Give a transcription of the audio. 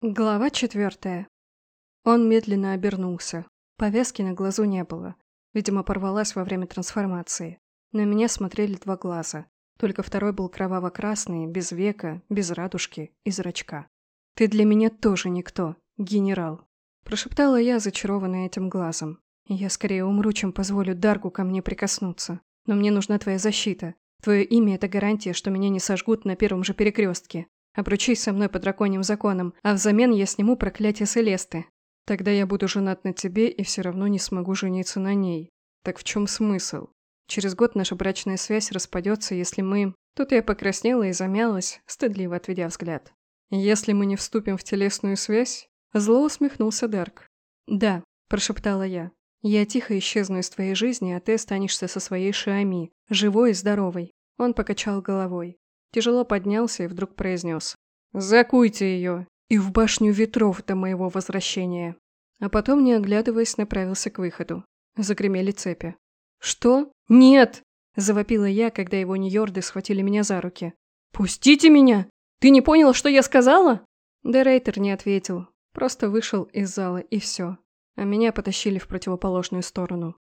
Глава четвертая. Он медленно обернулся. Повязки на глазу не было. Видимо, порвалась во время трансформации. На меня смотрели два глаза. Только второй был кроваво-красный, без века, без радужки и зрачка. «Ты для меня тоже никто, генерал», – прошептала я, зачарованная этим глазом. «Я скорее умру, чем позволю Даргу ко мне прикоснуться. Но мне нужна твоя защита. Твое имя – это гарантия, что меня не сожгут на первом же перекрестке. Обручись со мной по драконьим законам, а взамен я сниму проклятие Селесты. Тогда я буду женат на тебе и все равно не смогу жениться на ней. Так в чем смысл? Через год наша брачная связь распадется, если мы... Тут я покраснела и замялась, стыдливо отведя взгляд. Если мы не вступим в телесную связь? Зло усмехнулся Дарк. Да, прошептала я. Я тихо исчезну из твоей жизни, а ты останешься со своей Шиами, живой и здоровой. Он покачал головой. Тяжело поднялся и вдруг произнес. «Закуйте ее! И в башню ветров до моего возвращения!» А потом, не оглядываясь, направился к выходу. Загремели цепи. «Что? Нет!» – завопила я, когда его ньорды схватили меня за руки. «Пустите меня! Ты не понял, что я сказала?» Дерейтер не ответил, просто вышел из зала и все. А меня потащили в противоположную сторону.